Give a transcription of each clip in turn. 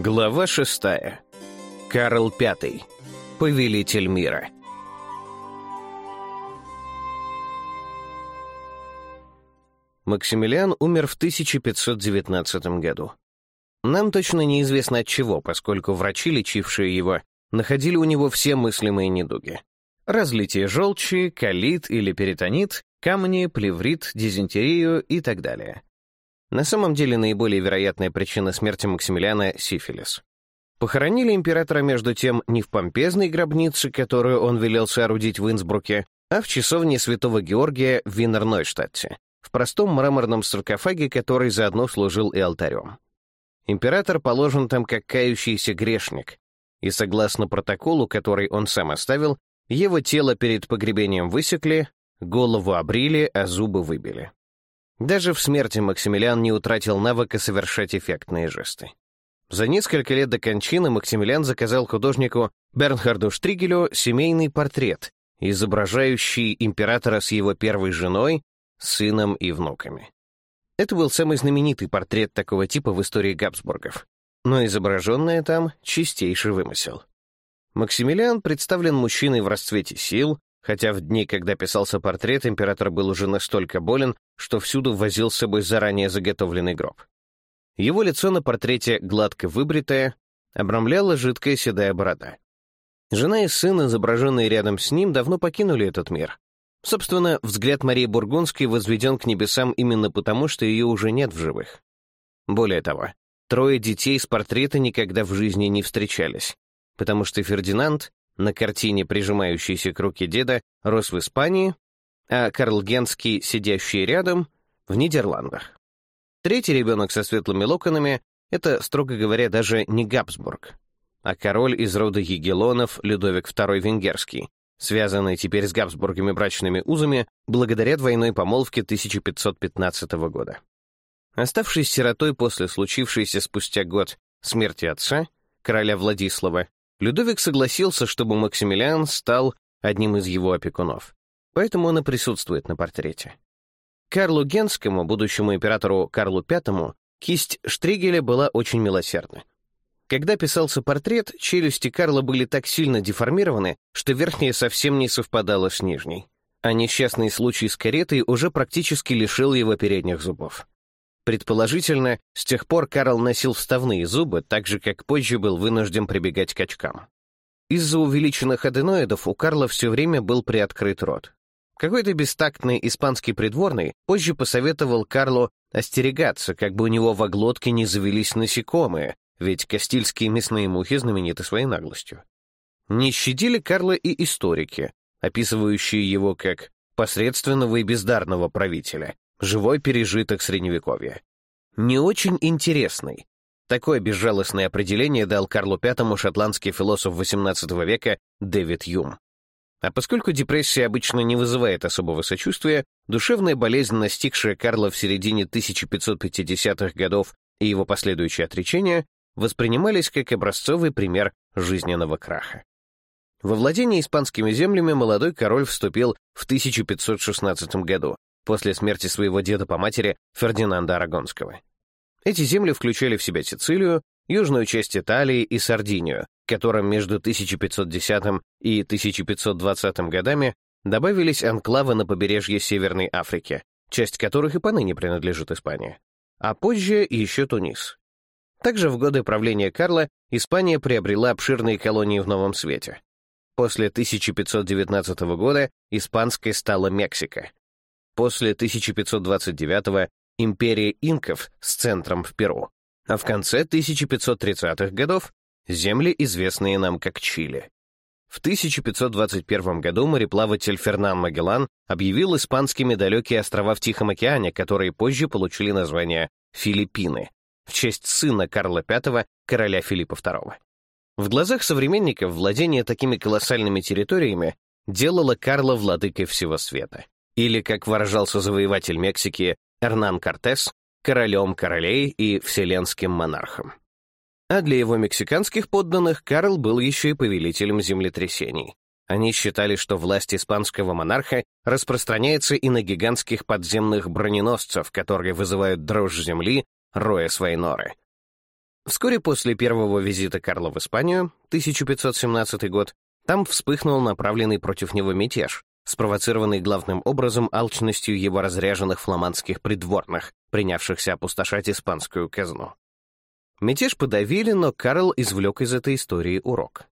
Глава шестая. Карл V. Повелитель мира. Максимилиан умер в 1519 году. Нам точно неизвестно от чего, поскольку врачи, лечившие его, находили у него все мыслимые недуги. Разлитие желчи, колит или перитонит, камни, плеврит, дизентерию и так далее — на самом деле наиболее вероятная причина смерти Максимилиана — сифилис. Похоронили императора, между тем, не в помпезной гробнице, которую он велел соорудить в Инсбруке, а в часовне Святого Георгия в Винернойштадте, в простом мраморном саркофаге, который заодно служил и алтарем. Император положен там как кающийся грешник, и согласно протоколу, который он сам оставил, его тело перед погребением высекли, голову обрили, а зубы выбили. Даже в смерти Максимилиан не утратил навыка совершать эффектные жесты. За несколько лет до кончины Максимилиан заказал художнику Бернхарду Штригелю семейный портрет, изображающий императора с его первой женой, сыном и внуками. Это был самый знаменитый портрет такого типа в истории Габсбургов, но изображенное там — чистейший вымысел. Максимилиан представлен мужчиной в расцвете сил, хотя в дни, когда писался портрет, император был уже настолько болен, что всюду возил с собой заранее заготовленный гроб. Его лицо на портрете, гладко выбритое, обрамляла жидкая седая борода. Жена и сын, изображенные рядом с ним, давно покинули этот мир. Собственно, взгляд Марии Бургундской возведен к небесам именно потому, что ее уже нет в живых. Более того, трое детей с портрета никогда в жизни не встречались, потому что Фердинанд на картине, прижимающейся к руке деда, рос в Испании, а Карл Генский, сидящий рядом, в Нидерландах. Третий ребенок со светлыми локонами — это, строго говоря, даже не Габсбург, а король из рода Егелонов Людовик II Венгерский, связанный теперь с Габсбургами брачными узами благодаря двойной помолвке 1515 года. Оставшись сиротой после случившейся спустя год смерти отца, короля Владислава, Людовик согласился, чтобы Максимилиан стал одним из его опекунов. Поэтому он и присутствует на портрете. Карлу Генскому, будущему императору Карлу V, кисть Штригеля была очень милосердна. Когда писался портрет, челюсти Карла были так сильно деформированы, что верхняя совсем не совпадала с нижней, а несчастный случай с каретой уже практически лишил его передних зубов. Предположительно, с тех пор Карл носил вставные зубы, так же, как позже был вынужден прибегать к очкам. Из-за увеличенных аденоидов у Карла все время был приоткрыт рот. Какой-то бестактный испанский придворный позже посоветовал Карлу остерегаться, как бы у него во глотке не завелись насекомые, ведь кастильские мясные мухи знамениты своей наглостью. Не щадили Карла и историки, описывающие его как посредственного и бездарного правителя, Живой пережиток Средневековья. Не очень интересный. Такое безжалостное определение дал Карлу V шотландский философ XVIII века Дэвид Юм. А поскольку депрессия обычно не вызывает особого сочувствия, душевная болезнь, настигшая Карла в середине 1550-х годов и его последующее отречение, воспринимались как образцовый пример жизненного краха. Во владение испанскими землями молодой король вступил в 1516 году, после смерти своего деда по матери Фердинанда Арагонского. Эти земли включали в себя Сицилию, южную часть Италии и Сардинию, которым между 1510 и 1520 годами добавились анклавы на побережье Северной Африки, часть которых и поныне принадлежит Испании, а позже еще Тунис. Также в годы правления Карла Испания приобрела обширные колонии в Новом Свете. После 1519 года испанской стала Мексика, После 1529-го империя инков с центром в Перу, а в конце 1530-х годов земли, известные нам как Чили. В 1521 году мореплаватель Фернан Магеллан объявил испанскими далекие острова в Тихом океане, которые позже получили название Филиппины, в честь сына Карла V, короля Филиппа II. В глазах современников владение такими колоссальными территориями делало Карла владыкой всего света или, как выражался завоеватель Мексики Эрнан Кортес, королем королей и вселенским монархом. А для его мексиканских подданных Карл был еще и повелителем землетрясений. Они считали, что власть испанского монарха распространяется и на гигантских подземных броненосцев, которые вызывают дрожь земли, роя свои норы. Вскоре после первого визита Карла в Испанию, 1517 год, там вспыхнул направленный против него мятеж, спровоцированный главным образом алчностью его разряженных фламандских придворных, принявшихся опустошать испанскую казну. Мятеж подавили, но Карл извлек из этой истории урок.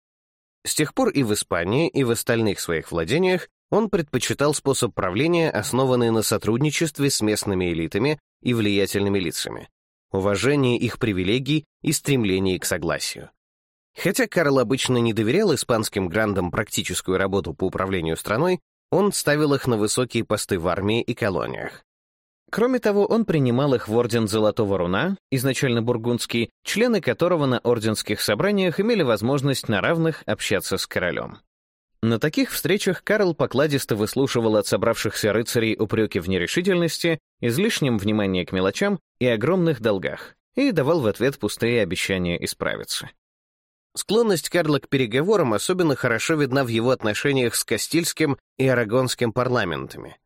С тех пор и в Испании, и в остальных своих владениях он предпочитал способ правления, основанный на сотрудничестве с местными элитами и влиятельными лицами, уважении их привилегий и стремлении к согласию. Хотя Карл обычно не доверял испанским грандам практическую работу по управлению страной, он ставил их на высокие посты в армии и колониях. Кроме того, он принимал их в Орден Золотого Руна, изначально бургундский, члены которого на орденских собраниях имели возможность на равных общаться с королем. На таких встречах Карл покладисто выслушивал от собравшихся рыцарей упреки в нерешительности, излишнем внимании к мелочам и огромных долгах, и давал в ответ пустые обещания исправиться. Склонность Карла к переговорам особенно хорошо видна в его отношениях с Кастильским и Арагонским парламентами.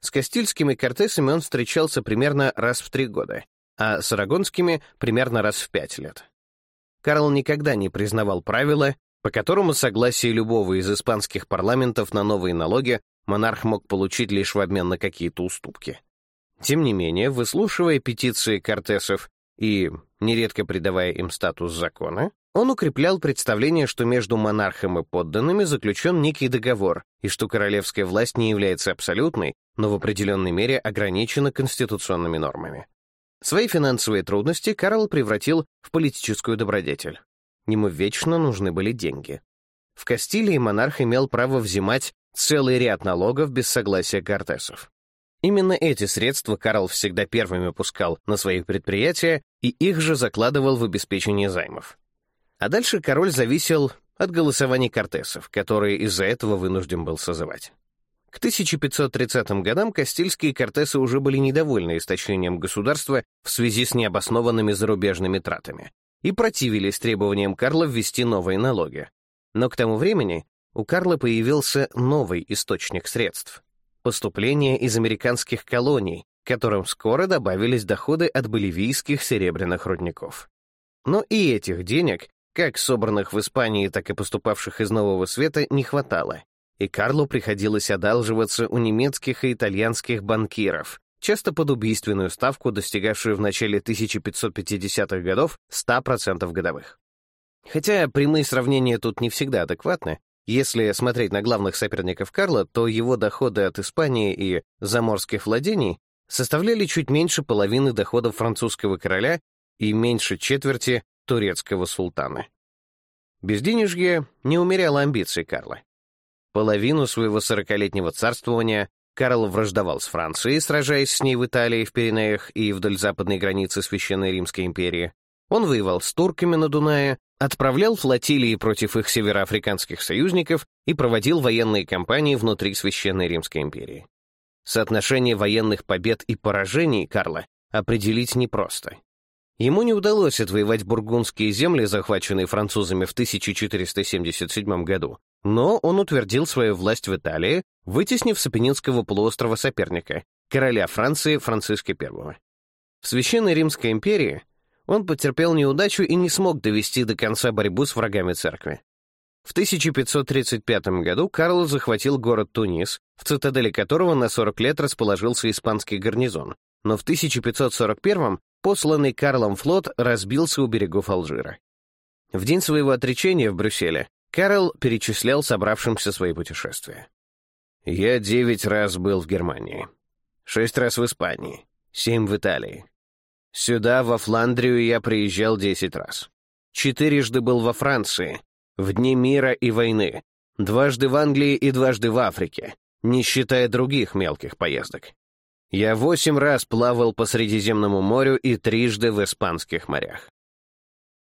С Кастильскими Кортесами он встречался примерно раз в три года, а с Арагонскими — примерно раз в пять лет. Карл никогда не признавал правила, по которому согласие любого из испанских парламентов на новые налоги монарх мог получить лишь в обмен на какие-то уступки. Тем не менее, выслушивая петиции Кортесов и, нередко придавая им статус закона, он укреплял представление, что между монархом и подданными заключен некий договор, и что королевская власть не является абсолютной, но в определенной мере ограничена конституционными нормами. Свои финансовые трудности Карл превратил в политическую добродетель. Ему вечно нужны были деньги. В Кастилии монарх имел право взимать целый ряд налогов без согласия кортесов. Именно эти средства Карл всегда первыми пускал на свои предприятия и их же закладывал в обеспечение займов. А дальше король зависел от голосований кортесов, которые из-за этого вынужден был созывать. К 1530 годам кастильские кортесы уже были недовольны истощением государства в связи с необоснованными зарубежными тратами и противились требованиям Карла ввести новые налоги. Но к тому времени у Карла появился новый источник средств — поступления из американских колоний, которым скоро добавились доходы от боливийских серебряных рудников. Но и этих денег, как собранных в Испании, так и поступавших из Нового Света, не хватало, и Карлу приходилось одалживаться у немецких и итальянских банкиров, часто под убийственную ставку, достигавшую в начале 1550-х годов 100% годовых. Хотя прямые сравнения тут не всегда адекватны, если смотреть на главных соперников Карла, то его доходы от Испании и заморских владений составляли чуть меньше половины доходов французского короля и меньше четверти турецкого султана. Безденежье не умеряло амбиций Карла. Половину своего сорокалетнего царствования Карл враждовал с Францией, сражаясь с ней в Италии, в Пиренеях и вдоль западной границы Священной Римской империи. Он воевал с турками на Дунае, отправлял флотилии против их североафриканских союзников и проводил военные кампании внутри Священной Римской империи. Соотношение военных побед и поражений Карла определить непросто. Ему не удалось отвоевать бургундские земли, захваченные французами в 1477 году, но он утвердил свою власть в Италии, вытеснив с Апеннинского полуострова соперника, короля Франции Франциска I. В Священной Римской империи он потерпел неудачу и не смог довести до конца борьбу с врагами церкви. В 1535 году Карл захватил город Тунис, в цитадели которого на 40 лет расположился испанский гарнизон, но в 1541м посланный Карлом флот разбился у берегов Алжира. В день своего отречения в Брюсселе Карл перечислял собравшимся свои путешествия. «Я девять раз был в Германии, шесть раз в Испании, семь в Италии, Сюда, во Фландрию, я приезжал 10 раз. Четырежды был во Франции, в дни мира и войны, дважды в Англии и дважды в Африке, не считая других мелких поездок. Я восемь раз плавал по Средиземному морю и трижды в Испанских морях.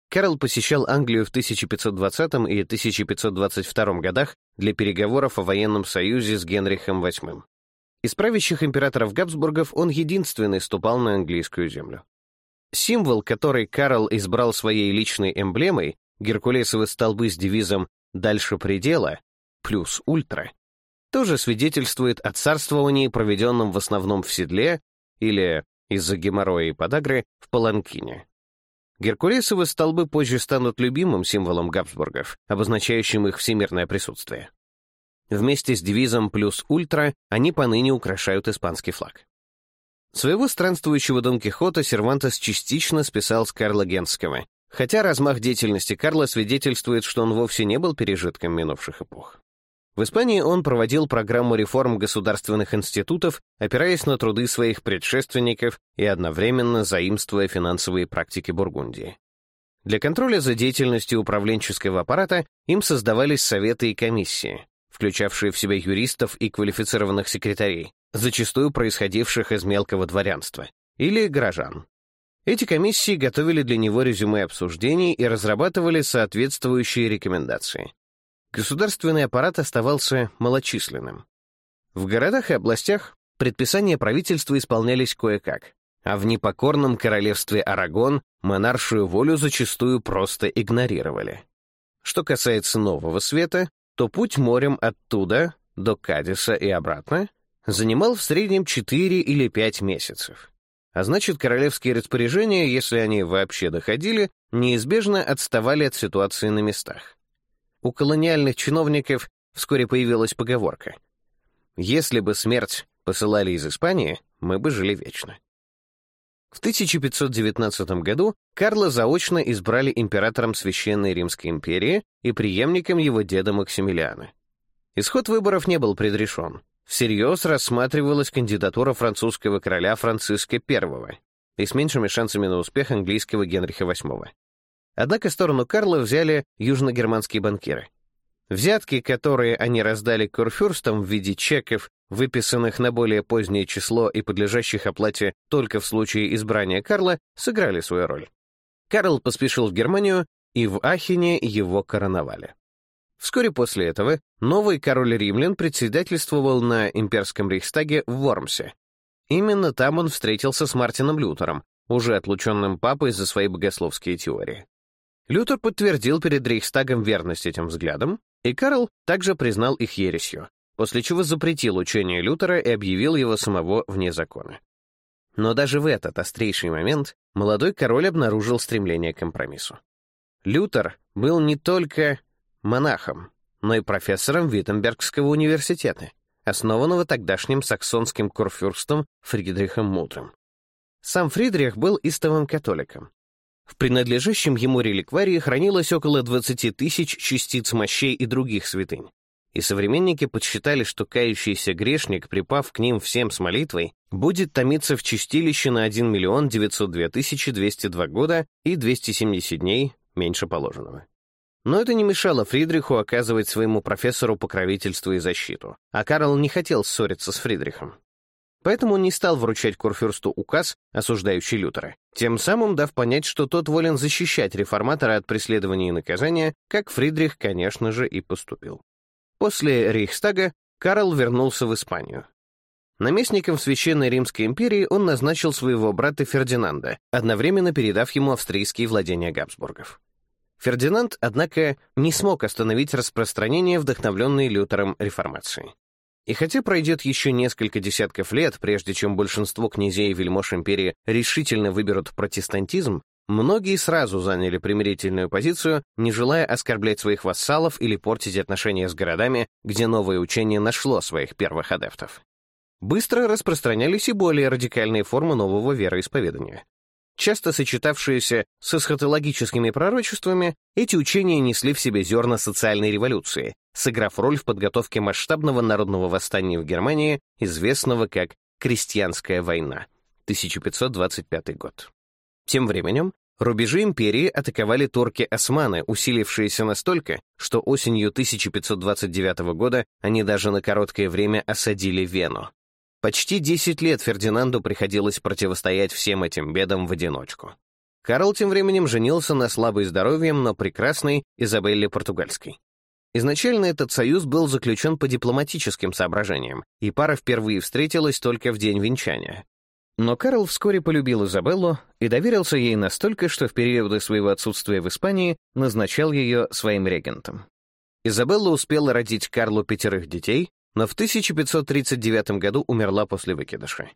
Карл посещал Англию в 1520 и 1522 годах для переговоров о военном союзе с Генрихом VIII. Из правящих императоров Габсбургов он единственный ступал на английскую землю. Символ, который Карл избрал своей личной эмблемой, геркулесовы столбы с девизом «Дальше предела» плюс «Ультра», тоже свидетельствует о царствовании, проведенном в основном в седле или, из-за геморроя и подагры, в паланкине. Геркулесовы столбы позже станут любимым символом Габсбургов, обозначающим их всемирное присутствие. Вместе с девизом «плюс ультра» они поныне украшают испанский флаг. Своего странствующего Дон Кихота Сервантес частично списал с Карла Генского, хотя размах деятельности Карла свидетельствует, что он вовсе не был пережитком минувших эпох. В Испании он проводил программу реформ государственных институтов, опираясь на труды своих предшественников и одновременно заимствуя финансовые практики Бургундии. Для контроля за деятельностью управленческого аппарата им создавались советы и комиссии, включавшие в себя юристов и квалифицированных секретарей, зачастую происходивших из мелкого дворянства, или горожан. Эти комиссии готовили для него резюме обсуждений и разрабатывали соответствующие рекомендации. Государственный аппарат оставался малочисленным. В городах и областях предписания правительства исполнялись кое-как, а в непокорном королевстве Арагон монаршую волю зачастую просто игнорировали. Что касается Нового Света, то путь морем оттуда до Кадиса и обратно занимал в среднем 4 или 5 месяцев. А значит, королевские распоряжения, если они вообще доходили, неизбежно отставали от ситуации на местах. У колониальных чиновников вскоре появилась поговорка. «Если бы смерть посылали из Испании, мы бы жили вечно». В 1519 году Карла заочно избрали императором Священной Римской империи и преемником его деда Максимилиана. Исход выборов не был предрешен. Всерьез рассматривалась кандидатура французского короля Франциска I и с меньшими шансами на успех английского Генриха VIII. Однако сторону Карла взяли южногерманские банкиры. Взятки, которые они раздали курфюрстам в виде чеков, выписанных на более позднее число и подлежащих оплате только в случае избрания Карла, сыграли свою роль. Карл поспешил в Германию, и в Ахене его короновали. Вскоре после этого новый король римлян председательствовал на имперском рейхстаге в Вормсе. Именно там он встретился с Мартином Лютером, уже отлученным папой за свои богословские теории. Лютер подтвердил перед Рейхстагом верность этим взглядам, и Карл также признал их ересью, после чего запретил учение Лютера и объявил его самого вне закона. Но даже в этот острейший момент молодой король обнаружил стремление к компромиссу. Лютер был не только монахом, но и профессором Виттенбергского университета, основанного тогдашним саксонским курфюрстом Фридрихом Мудрым. Сам Фридрих был истовым католиком. В принадлежащем ему реликварии хранилось около 20 тысяч частиц мощей и других святынь, и современники подсчитали, что кающийся грешник, припав к ним всем с молитвой, будет томиться в чистилище на 1 миллион 902 тысячи 202 года и 270 дней меньше положенного. Но это не мешало Фридриху оказывать своему профессору покровительство и защиту, а Карл не хотел ссориться с Фридрихом. Поэтому он не стал вручать Курфюрсту указ, осуждающий Лютера, тем самым дав понять, что тот волен защищать реформатора от преследования и наказания, как Фридрих, конечно же, и поступил. После Рейхстага Карл вернулся в Испанию. Наместником Священной Римской империи он назначил своего брата Фердинанда, одновременно передав ему австрийские владения Габсбургов. Фердинанд, однако, не смог остановить распространение вдохновленной Лютером реформации. И хотя пройдет еще несколько десятков лет, прежде чем большинство князей и вельмож империи решительно выберут протестантизм, многие сразу заняли примирительную позицию, не желая оскорблять своих вассалов или портить отношения с городами, где новое учение нашло своих первых адептов. Быстро распространялись и более радикальные формы нового вероисповедания. Часто сочетавшиеся с эсхатологическими пророчествами, эти учения несли в себе зерна социальной революции, сыграв роль в подготовке масштабного народного восстания в Германии, известного как «Крестьянская война» 1525 год. Тем временем рубежи империи атаковали турки-османы, усилившиеся настолько, что осенью 1529 года они даже на короткое время осадили Вену. Почти 10 лет Фердинанду приходилось противостоять всем этим бедам в одиночку. Карл тем временем женился на слабой здоровьем, но прекрасной Изабелле Португальской. Изначально этот союз был заключен по дипломатическим соображениям, и пара впервые встретилась только в день венчания. Но Карл вскоре полюбил Изабеллу и доверился ей настолько, что в периоды своего отсутствия в Испании назначал ее своим регентом. Изабелла успела родить Карлу пятерых детей, но в 1539 году умерла после выкидыша.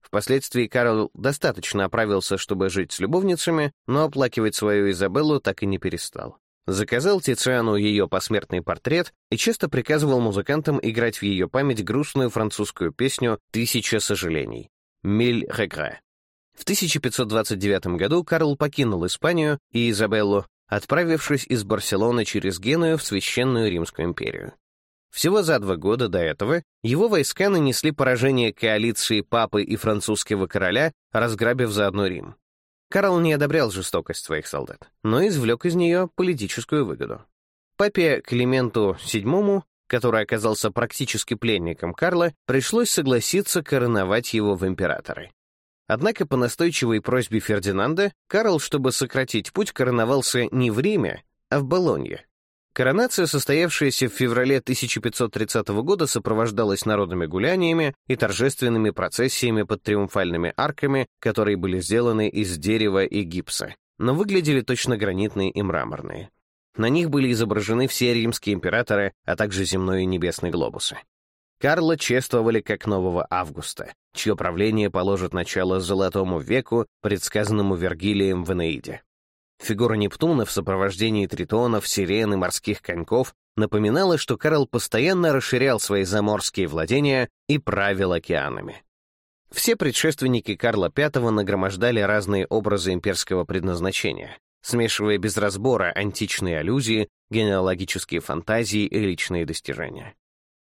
Впоследствии Карл достаточно оправился, чтобы жить с любовницами, но оплакивать свою Изабеллу так и не перестал. Заказал Тициану ее посмертный портрет и часто приказывал музыкантам играть в ее память грустную французскую песню «Тысяча сожалений» — «Миль регре». В 1529 году Карл покинул Испанию и Изабеллу, отправившись из Барселоны через Геную в Священную Римскую империю. Всего за два года до этого его войска нанесли поражение коалиции папы и французского короля, разграбив заодно Рим. Карл не одобрял жестокость своих солдат, но извлек из нее политическую выгоду. Папе Клименту VII, который оказался практически пленником Карла, пришлось согласиться короновать его в императоры. Однако по настойчивой просьбе Фердинанда Карл, чтобы сократить путь, короновался не в Риме, а в Болонье, Коронация, состоявшаяся в феврале 1530 года, сопровождалась народными гуляниями и торжественными процессиями под триумфальными арками, которые были сделаны из дерева и гипса, но выглядели точно гранитные и мраморные. На них были изображены все римские императоры, а также земной и небесный глобусы. Карла чествовали как нового Августа, чье правление положит начало Золотому веку, предсказанному Вергилием в Энеиде. Фигура Нептуна в сопровождении тритонов, сирен и морских коньков напоминала, что Карл постоянно расширял свои заморские владения и правил океанами. Все предшественники Карла V нагромождали разные образы имперского предназначения, смешивая без разбора античные аллюзии, генеалогические фантазии и личные достижения.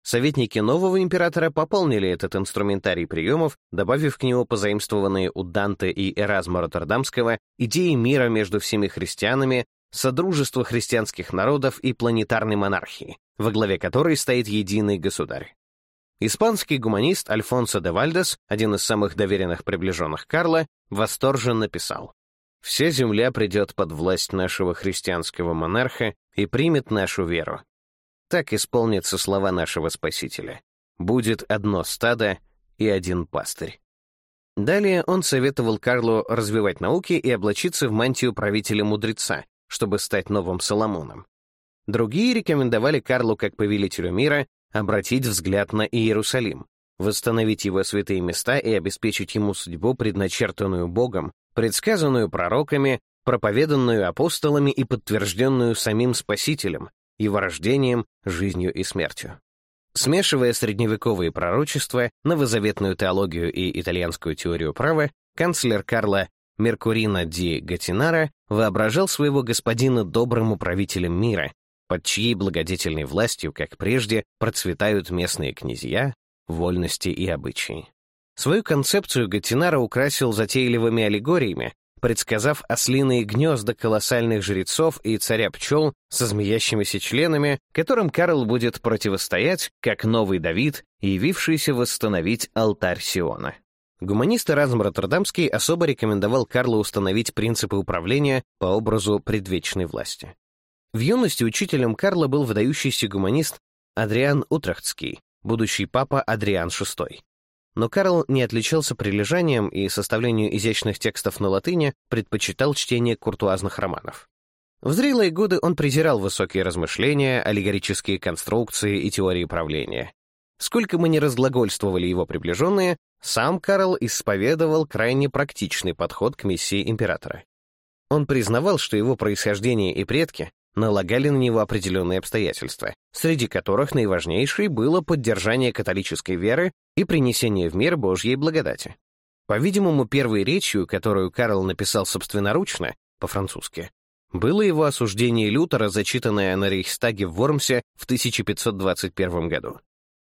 Советники нового императора пополнили этот инструментарий приемов, добавив к нему позаимствованные у Данте и Эразма Роттердамского идеи мира между всеми христианами, содружества христианских народов и планетарной монархии, во главе которой стоит единый государь. Испанский гуманист Альфонсо де Вальдес, один из самых доверенных приближенных Карла, восторженно писал «Вся земля придет под власть нашего христианского монарха и примет нашу веру, так исполнятся слова нашего Спасителя. «Будет одно стадо и один пастырь». Далее он советовал Карлу развивать науки и облачиться в мантию правителя-мудреца, чтобы стать новым Соломоном. Другие рекомендовали Карлу как повелителю мира обратить взгляд на Иерусалим, восстановить его святые места и обеспечить ему судьбу, предначертанную Богом, предсказанную пророками, проповеданную апостолами и подтвержденную самим Спасителем, его рождением, жизнью и смертью. Смешивая средневековые пророчества, новозаветную теологию и итальянскую теорию права, канцлер Карла Меркурино ди Гатинара воображал своего господина добрым управителем мира, под чьей благодетельной властью, как прежде, процветают местные князья, вольности и обычаи. Свою концепцию Гатинара украсил затейливыми аллегориями, предсказав ослиные гнезда колоссальных жрецов и царя-пчел со змеящимися членами, которым Карл будет противостоять, как новый Давид, явившийся восстановить алтарь Сиона. Гуманист Эразм Роттердамский особо рекомендовал Карлу установить принципы управления по образу предвечной власти. В юности учителем Карла был выдающийся гуманист Адриан Утрахтский, будущий папа Адриан VI. Но Карл не отличался прилежанием и составлению изящных текстов на латыни предпочитал чтение куртуазных романов. В зрелые годы он презирал высокие размышления, аллегорические конструкции и теории правления. Сколько мы ни разглагольствовали его приближенные, сам Карл исповедовал крайне практичный подход к миссии императора. Он признавал, что его происхождение и предки налагали на него определенные обстоятельства, среди которых наиважнейшей было поддержание католической веры и принесение в мир Божьей благодати. По-видимому, первой речью, которую Карл написал собственноручно, по-французски, было его осуждение Лютера, зачитанное на Рейхстаге в Вормсе в 1521 году.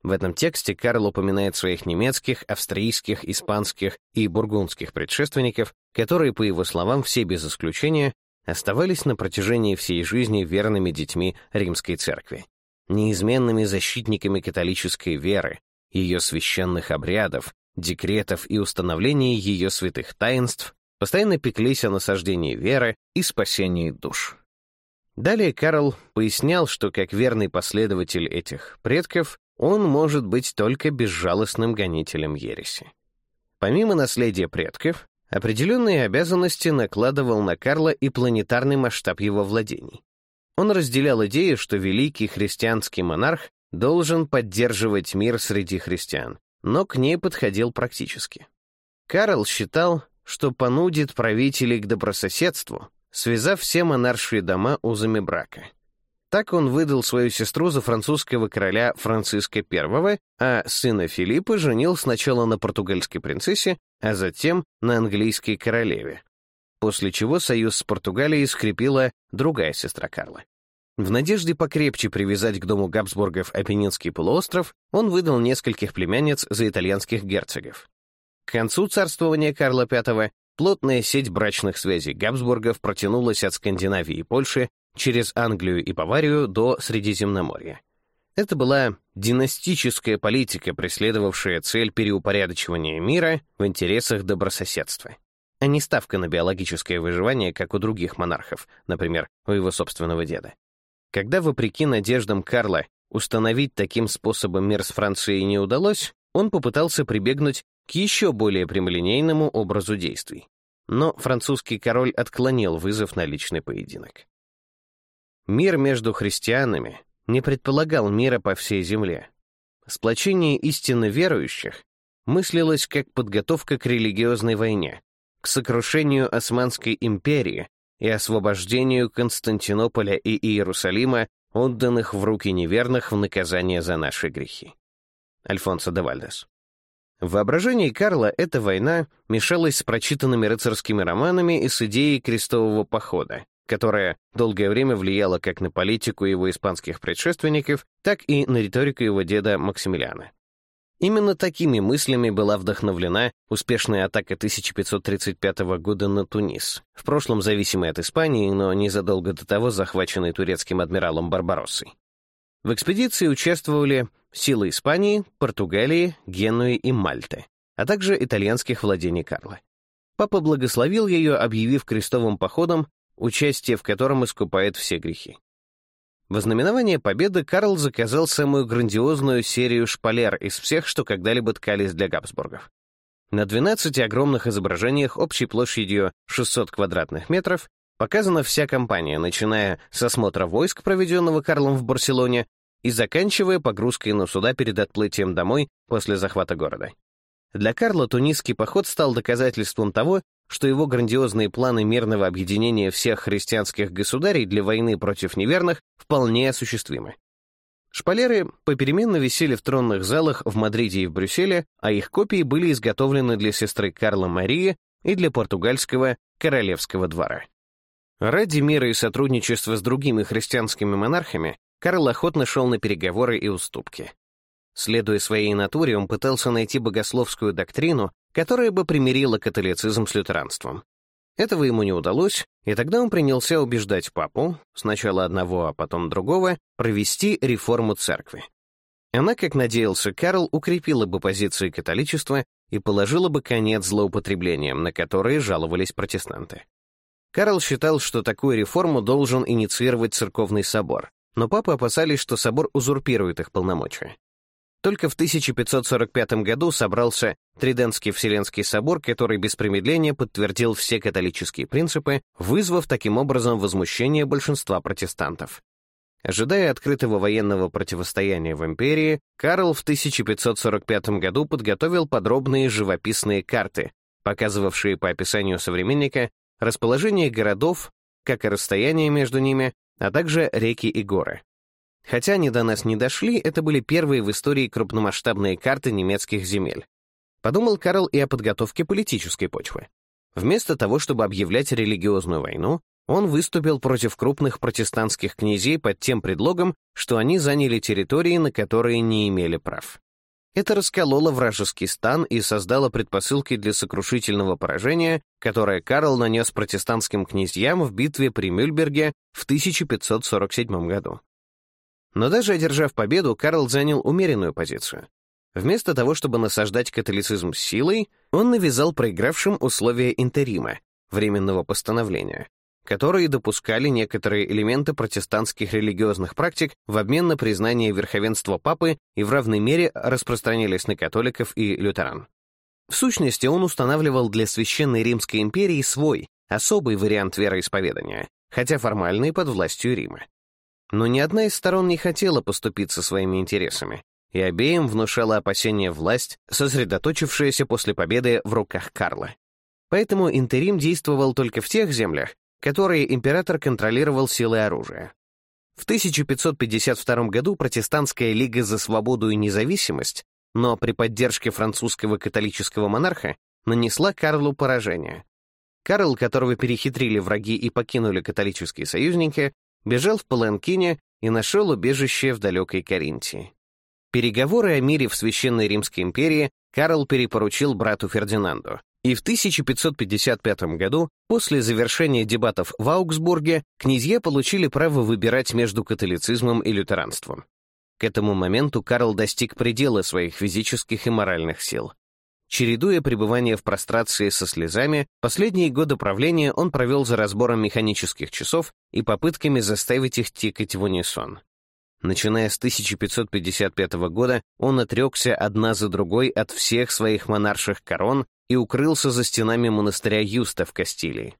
В этом тексте Карл упоминает своих немецких, австрийских, испанских и бургундских предшественников, которые, по его словам, все без исключения оставались на протяжении всей жизни верными детьми римской церкви, неизменными защитниками католической веры, ее священных обрядов, декретов и установлений ее святых таинств, постоянно пеклись о насаждении веры и спасении душ. Далее Карл пояснял, что как верный последователь этих предков он может быть только безжалостным гонителем ереси. Помимо наследия предков, Определенные обязанности накладывал на Карла и планетарный масштаб его владений. Он разделял идею, что великий христианский монарх должен поддерживать мир среди христиан, но к ней подходил практически. Карл считал, что понудит правителей к добрососедству, связав все монаршие дома узами брака — так он выдал свою сестру за французского короля Франциска I, а сына Филиппа женил сначала на португальской принцессе, а затем на английской королеве. После чего союз с Португалией скрепила другая сестра Карла. В надежде покрепче привязать к дому Габсбургов Апеннинский полуостров, он выдал нескольких племянниц за итальянских герцогов. К концу царствования Карла V плотная сеть брачных связей Габсбургов протянулась от Скандинавии и Польши через Англию и Баварию до Средиземноморья. Это была династическая политика, преследовавшая цель переупорядочивания мира в интересах добрососедства, а не ставка на биологическое выживание, как у других монархов, например, у его собственного деда. Когда, вопреки надеждам Карла, установить таким способом мир с Францией не удалось, он попытался прибегнуть к еще более прямолинейному образу действий. Но французский король отклонил вызов на личный поединок. Мир между христианами не предполагал мира по всей земле. Сплочение истинно верующих мыслилось как подготовка к религиозной войне, к сокрушению Османской империи и освобождению Константинополя и Иерусалима, отданных в руки неверных в наказание за наши грехи. Альфонсо де Вальдес. В воображении Карла эта война мешалась с прочитанными рыцарскими романами и с идеей крестового похода, которая долгое время влияла как на политику его испанских предшественников, так и на риторику его деда Максимилиана. Именно такими мыслями была вдохновлена успешная атака 1535 года на Тунис, в прошлом зависимой от Испании, но незадолго до того захваченной турецким адмиралом Барбароссой. В экспедиции участвовали силы Испании, Португалии, Генуи и Мальты, а также итальянских владений Карла. Папа благословил ее, объявив крестовым походом участие в котором искупает все грехи. В ознаменование победы Карл заказал самую грандиозную серию шпалер из всех, что когда-либо ткались для Габсбургов. На 12 огромных изображениях общей площадью 600 квадратных метров показана вся компания, начиная с осмотра войск, проведенного Карлом в Барселоне, и заканчивая погрузкой на суда перед отплытием домой после захвата города. Для Карла тунисский поход стал доказательством того, что его грандиозные планы мирного объединения всех христианских государей для войны против неверных вполне осуществимы. Шпалеры попеременно висели в тронных залах в Мадриде и в Брюсселе, а их копии были изготовлены для сестры Карла Марии и для португальского королевского двора. Ради мира и сотрудничества с другими христианскими монархами Карл охотно шел на переговоры и уступки. Следуя своей натуре, он пытался найти богословскую доктрину, которое бы примирило католицизм с лютеранством. Этого ему не удалось, и тогда он принялся убеждать папу, сначала одного, а потом другого, провести реформу церкви. Она, как надеялся Карл, укрепила бы позиции католичества и положила бы конец злоупотреблениям, на которые жаловались протестанты. Карл считал, что такую реформу должен инициировать церковный собор, но папы опасались, что собор узурпирует их полномочия. Только в 1545 году собрался Триденский Вселенский собор, который без промедления подтвердил все католические принципы, вызвав таким образом возмущение большинства протестантов. Ожидая открытого военного противостояния в империи, Карл в 1545 году подготовил подробные живописные карты, показывавшие по описанию современника расположение городов, как и расстояние между ними, а также реки и горы. Хотя они до нас не дошли, это были первые в истории крупномасштабные карты немецких земель. Подумал Карл и о подготовке политической почвы. Вместо того, чтобы объявлять религиозную войну, он выступил против крупных протестантских князей под тем предлогом, что они заняли территории, на которые не имели прав. Это раскололо вражеский стан и создало предпосылки для сокрушительного поражения, которое Карл нанес протестантским князьям в битве при Мюльберге в 1547 году. Но даже одержав победу, Карл занял умеренную позицию. Вместо того, чтобы насаждать католицизм силой, он навязал проигравшим условия интерима, временного постановления, которые допускали некоторые элементы протестантских религиозных практик в обмен на признание верховенства папы и в равной мере распространялись на католиков и лютеран. В сущности, он устанавливал для Священной Римской империи свой, особый вариант вероисповедания, хотя формальный под властью Рима. Но ни одна из сторон не хотела поступиться своими интересами, и обеим внушала опасения власть, сосредоточившаяся после победы в руках Карла. Поэтому интерим действовал только в тех землях, которые император контролировал силой оружия. В 1552 году протестантская лига за свободу и независимость, но при поддержке французского католического монарха, нанесла Карлу поражение. Карл, которого перехитрили враги и покинули католические союзники, бежал в Паланкине и нашел убежище в далекой Каринтии. Переговоры о мире в Священной Римской империи Карл перепоручил брату Фердинанду, и в 1555 году, после завершения дебатов в Аугсбурге, князья получили право выбирать между католицизмом и лютеранством. К этому моменту Карл достиг предела своих физических и моральных сил. Чередуя пребывание в прострации со слезами, последние годы правления он провел за разбором механических часов и попытками заставить их тикать в унисон. Начиная с 1555 года, он отрекся одна за другой от всех своих монарших корон и укрылся за стенами монастыря Юста в Кастилии.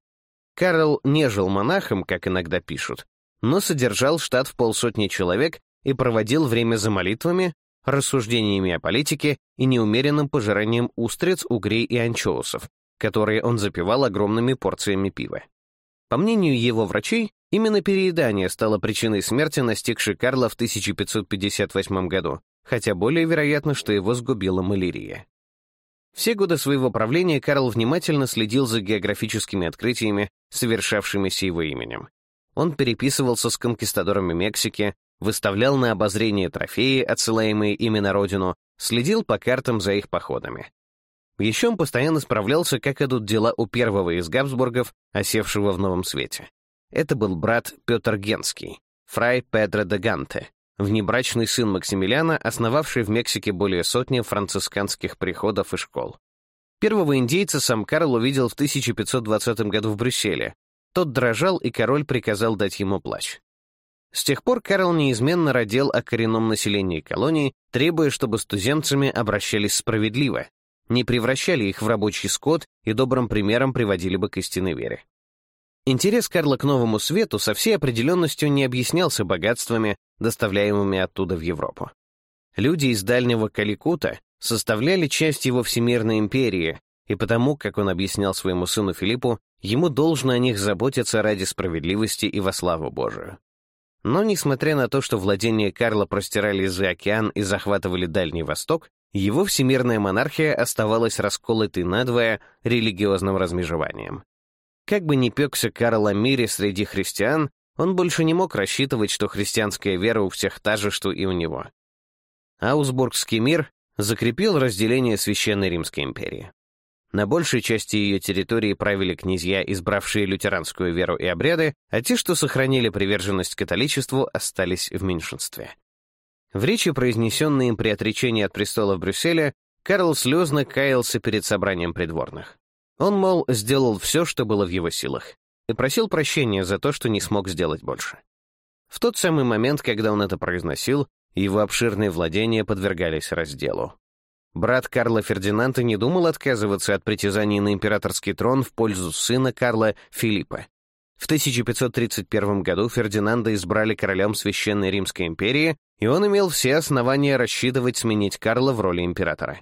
Карл не жил монахом, как иногда пишут, но содержал штат в полсотни человек и проводил время за молитвами, рассуждениями о политике и неумеренным пожиранием устриц, угрей и анчоусов, которые он запивал огромными порциями пива. По мнению его врачей, именно переедание стало причиной смерти, настигшей Карла в 1558 году, хотя более вероятно, что его сгубила малярия. Все годы своего правления Карл внимательно следил за географическими открытиями, совершавшимися его именем. Он переписывался с конкистадорами Мексики, выставлял на обозрение трофеи, отсылаемые ими на родину, следил по картам за их походами. Еще он постоянно справлялся, как идут дела у первого из Габсбургов, осевшего в Новом Свете. Это был брат Петр Генский, фрай Педро де Ганте, внебрачный сын Максимилиана, основавший в Мексике более сотни францисканских приходов и школ. Первого индейца сам Карл увидел в 1520 году в Брюсселе. Тот дрожал, и король приказал дать ему плащ. С тех пор Карл неизменно родил о коренном населении колонии, требуя, чтобы с туземцами обращались справедливо, не превращали их в рабочий скот и добрым примером приводили бы к истинной вере. Интерес Карла к новому свету со всей определенностью не объяснялся богатствами, доставляемыми оттуда в Европу. Люди из дальнего Каликута составляли часть его всемирной империи, и потому, как он объяснял своему сыну Филиппу, ему должно о них заботиться ради справедливости и во славу Божию. Но, несмотря на то, что владения Карла простирались за океан и захватывали Дальний Восток, его всемирная монархия оставалась расколотой надвое религиозным размежеванием. Как бы ни пекся Карл о мире среди христиан, он больше не мог рассчитывать, что христианская вера у всех та же, что и у него. Аусбургский мир закрепил разделение Священной Римской империи. На большей части ее территории правили князья, избравшие лютеранскую веру и обряды, а те, что сохранили приверженность католичеству, остались в меньшинстве. В речи, произнесенной им при отречении от престола в Брюсселе, Карл слезно каялся перед собранием придворных. Он, мол, сделал все, что было в его силах, и просил прощения за то, что не смог сделать больше. В тот самый момент, когда он это произносил, его обширные владения подвергались разделу. Брат Карла Фердинанда не думал отказываться от притязаний на императорский трон в пользу сына Карла Филиппа. В 1531 году Фердинанда избрали королем Священной Римской империи, и он имел все основания рассчитывать сменить Карла в роли императора.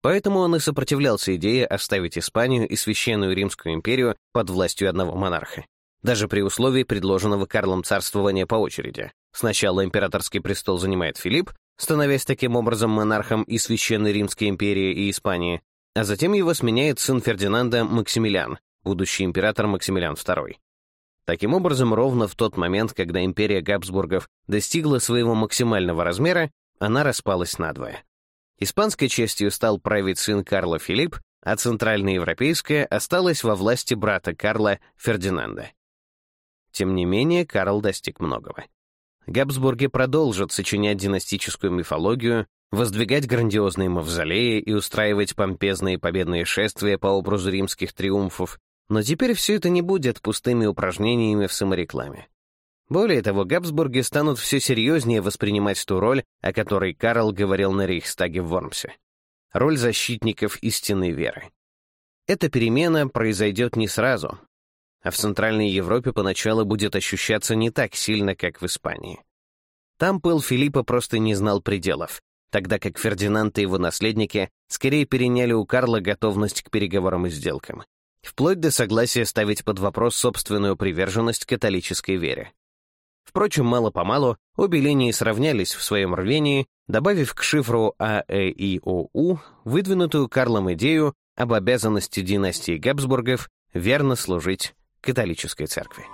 Поэтому он и сопротивлялся идее оставить Испанию и Священную Римскую империю под властью одного монарха, даже при условии предложенного Карлом царствования по очереди. Сначала императорский престол занимает Филипп, становясь таким образом монархом и Священной Римской империи и Испании, а затем его сменяет сын Фердинанда Максимилиан, будущий император Максимилиан II. Таким образом, ровно в тот момент, когда империя Габсбургов достигла своего максимального размера, она распалась надвое. Испанской частью стал править сын Карла Филипп, а центральноевропейская осталась во власти брата Карла Фердинанда. Тем не менее, Карл достиг многого. Габсбурги продолжат сочинять династическую мифологию, воздвигать грандиозные мавзолеи и устраивать помпезные победные шествия по образу римских триумфов, но теперь все это не будет пустыми упражнениями в саморекламе. Более того, Габсбурги станут все серьезнее воспринимать ту роль, о которой Карл говорил на Рейхстаге в Вормсе. Роль защитников истинной веры. Эта перемена произойдет не сразу, а в Центральной Европе поначалу будет ощущаться не так сильно, как в Испании. Там пыл Филиппа просто не знал пределов, тогда как Фердинанд и его наследники скорее переняли у Карла готовность к переговорам и сделкам, вплоть до согласия ставить под вопрос собственную приверженность католической вере. Впрочем, мало-помалу обе линии сравнялись в своем рвении, добавив к шифру АЭИОУ выдвинутую Карлом идею об обязанности династии Габсбургов верно служить католической церкви.